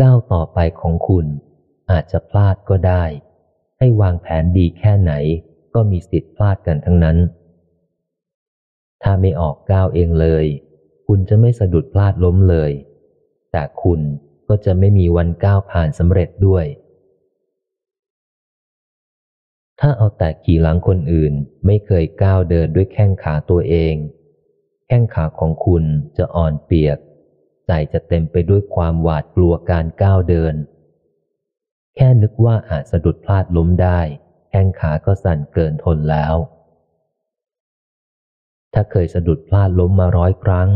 ก้าวต่อไปของคุณ อาจจะพลาดก็ได้ ให้วางแผนดีแค่ไหน ก็มีสิทธิ์พลาดกันทั้งนั้น ถ้าไม่ออกก้าวเองเลย คุณจะไม่สะดุดพลาดล้มเลย แต่คุณก็จะไม่มีวันก้าวผ่านสำเร็จด้วย ถ้าเอาแต่ขี่หลังคนอื่นไม่เคยก้าวเดินด้วยแข้งขาตัวเอง แข้งขาของคุณจะอ่อนเปียก ใจจะเต็มไปด้วยความหวาดกลัวการก้าวเดิน แค่นึกว่าอาจสะดุดพลาดล้มได้แข้งขาก็สั่นเกินทนแล้ว ถ้าเคยสะดุดพลาดล้มมาร้อยครั้ง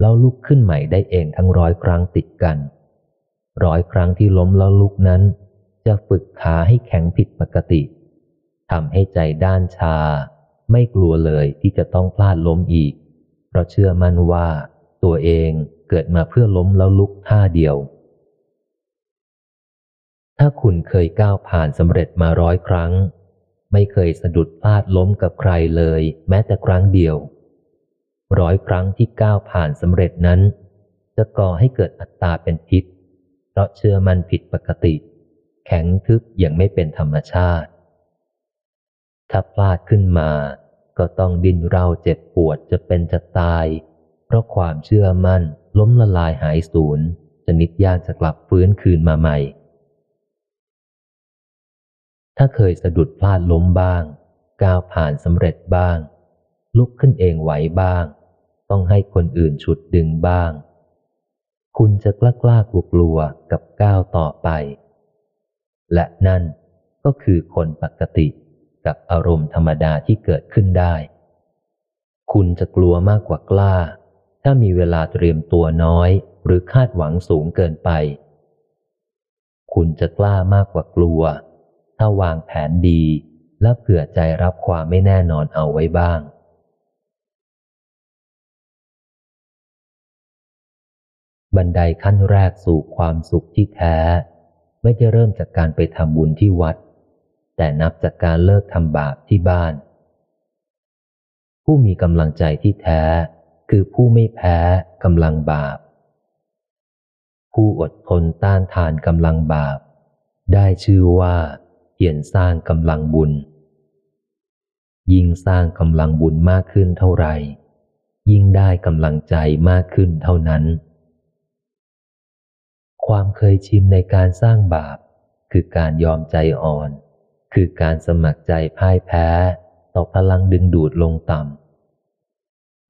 แล้วลุกขึ้นใหม่ได้เองทั้งร้อยครั้งติดกัน ร้อยครั้งที่ล้มแล้วลุกนั้น จะฝึกขาให้แข็งผิดปกติทำให้ใจด้านชา ไม่กลัวเลยที่จะต้องพลาดล้มอีก เพราะเชื่อมั่นว่า ตัวเอง เกิดมาเพื่อล้มแล้วลุกท่าเดียว ถ้าคุณเคยก้าวผ่านสำเร็จมาร้อยครั้ง ไม่เคยสะดุดพลาดล้มกับใครเลย แม้แต่ครั้งเดียว ร้อยครั้งที่ก้าวผ่านสำเร็จนั้น จะก่อให้เกิดอัตตาเป็นพิษ เพราะเชื่อมันผิดปกติ แข็งทึบอย่างไม่เป็นธรรมชาติ ถ้าพลาดขึ้นมาก็ต้องดิ้นเราเจ็บปวดจะเป็นจะตาย เพราะความเชื่อมั่น ล้มละลายหายสูญจะนิดยากจะกลับฟื้นคืนมาใหม่ ถ้าเคยสะดุดพลาดล้มบ้าง ก้าวผ่านสำเร็จบ้าง ลุกขึ้นเองไหวบ้าง ต้องให้คนอื่นฉุดดึงบ้าง คุณจะกล้ากล้ากลัวกลัวกับก้าวต่อไป และนั่นก็คือคนปกติกับอารมณ์ธรรมดาที่เกิดขึ้นได้ คุณจะกลัวมากกว่ากล้า ถ้ามีเวลาเตรียมตัวน้อย หรือคาดหวังสูงเกินไป คุณจะกล้ามากกว่ากลัว ถ้าวางแผนดีและเผื่อใจรับความไม่แน่นอนเอาไว้บ้าง บันไดขั้นแรกสู่ความสุขที่แท้ ไม่ได้เริ่มจากการไปทำบุญที่วัด แต่นับจากการเลิกทำบาปที่บ้าน ผู้มีกำลังใจที่แท้ คือผู้ไม่แพ้กำลังบาป ผู้อดทนต้านทานกำลังบาป ได้ชื่อว่าเขียนสร้างกำลังบุญ ยิ่งสร้างกำลังบุญมากขึ้นเท่าไหร่ ยิ่งได้กำลังใจมากขึ้นเท่านั้น ความเคยชินในการสร้างบาป คือการยอมใจอ่อน คือการสมัครใจพ่ายแพ้ ต่อพลังดึงดูดลงต่ำ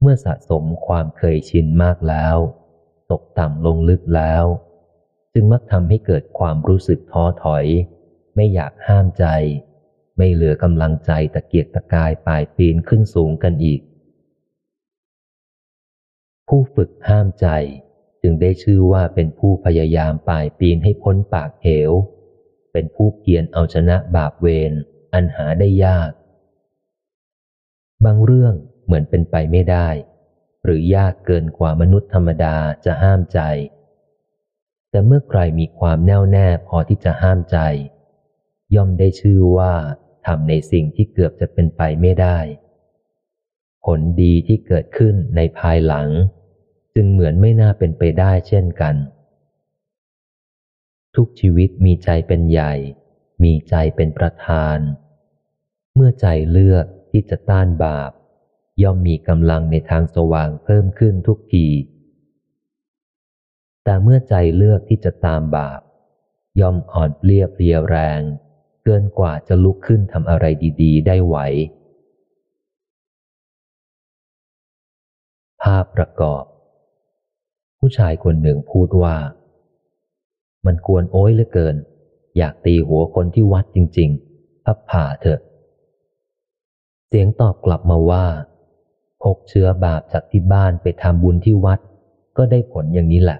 เมื่อสะสมความเคยชินมากแล้ว ตกต่ำลงลึกแล้ว จึงมักทำให้เกิดความรู้สึกท้อถอย ไม่อยากห้ามใจ ไม่เหลือกำลังใจตะเกียกตะกายปลายปีนขึ้นสูงกันอีก ผู้ฝึกห้ามใจจึงได้ชื่อว่าเป็นผู้พยายามปลายปีนให้พ้นปากเหว เป็นผู้เกียนเอาชนะบาปเวรอันหาได้ยาก บางเรื่อง เหมือนเป็นไปไม่ได้ หรือยากเกินกว่ามนุษย์ธรรมดาจะห้ามใจ แต่เมื่อใครมีความแน่วแน่พอที่จะห้ามใจ ย่อมได้ชื่อว่าทำในสิ่งที่เกือบจะเป็นไปไม่ได้ ผลดีที่เกิดขึ้นในภายหลัง จึงเหมือนไม่น่าเป็นไปได้เช่นกัน ทุกชีวิตมีใจเป็นใหญ่ มีใจเป็นประธาน เมื่อใจเลือกที่จะต้านบาป ย่อมมีกำลังในทางสว่างเพิ่มขึ้นทุกที แต่เมื่อใจเลือกที่จะตามบาป ย่อมอ่อนเปลี้ยเพลียแรง เกินกว่าจะลุกขึ้นทำอะไรดี ๆ ได้ไหว ภาพประกอบ ผู้ชายคนหนึ่งพูดว่า มันกวนโอ้ยเหลือเกิน อยากตีหัวคนที่วัดจริง ๆ พับผ่าเถอะเสียงตอบกลับมาว่า พกเชื้อบาปจากที่บ้านไปทำบุญที่วัด ก็ได้ผลอย่างนี้แหละ